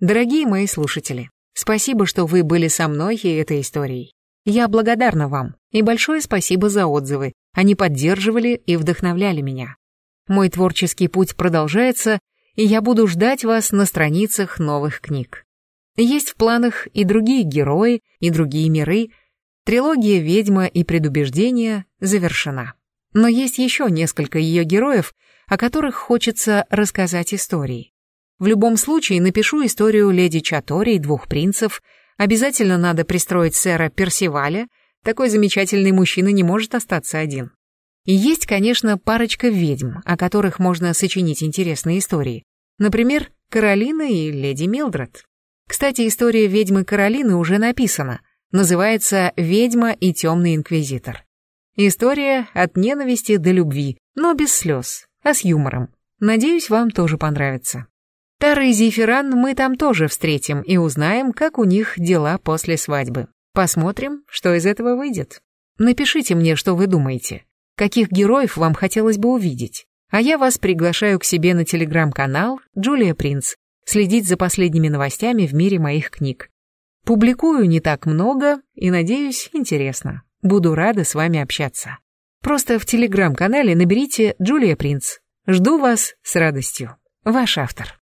Дорогие мои слушатели, спасибо, что вы были со мной и этой историей. Я благодарна вам, и большое спасибо за отзывы. Они поддерживали и вдохновляли меня. Мой творческий путь продолжается, и я буду ждать вас на страницах новых книг. Есть в планах и другие герои, и другие миры. Трилогия «Ведьма и предубеждение» завершена. Но есть еще несколько ее героев, о которых хочется рассказать истории. В любом случае напишу историю леди Чатори и двух принцев. Обязательно надо пристроить сэра Персиваля. Такой замечательный мужчина не может остаться один. И есть, конечно, парочка ведьм, о которых можно сочинить интересные истории. Например, Каролина и леди Милдред. Кстати, история ведьмы Каролины уже написана. Называется «Ведьма и темный инквизитор». История от ненависти до любви, но без слез, а с юмором. Надеюсь, вам тоже понравится. Тара и Зефиран мы там тоже встретим и узнаем, как у них дела после свадьбы. Посмотрим, что из этого выйдет. Напишите мне, что вы думаете. Каких героев вам хотелось бы увидеть? А я вас приглашаю к себе на телеграм-канал Джулия Принц, следить за последними новостями в мире моих книг. Публикую не так много и, надеюсь, интересно. Буду рада с вами общаться. Просто в телеграм-канале наберите Джулия Принц. Жду вас с радостью. Ваш автор.